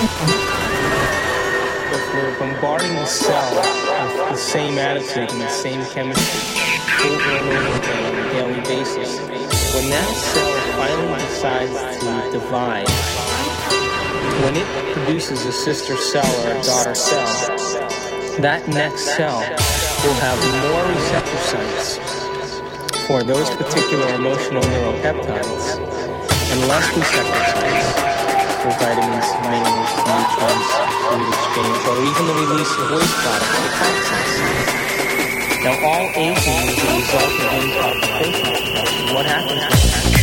If we're bombarding the cell with the same attitude and the same chemistry over and over again on a daily basis, when that cell finally decides to divide, when it produces a sister cell or a daughter cell, that next cell will have more receptor sites for those particular emotional neuropeptides and less receptor sites for vitamins, minerals, nutrients, food exchange, or even the release of waste products or toxins. Now, all aging is a result of intoxication suppression. What happens when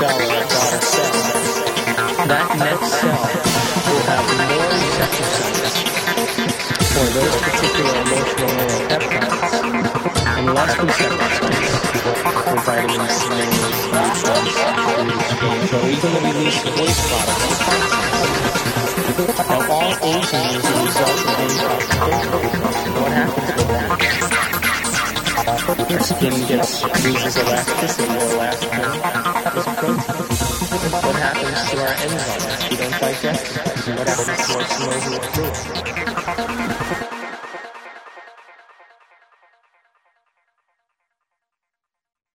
cell or a cell, that next cell will have more receptor for those particular emotional neuropeptides and less receptor sites for nutrients, food exchange, or even the release of waste products. Now, all aging is a result of intoxication. What happens with that? Your skin gets loses elasticity or elastin digest it. What synovial fluid?